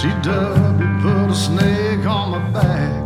She dubbed put a snake on my back.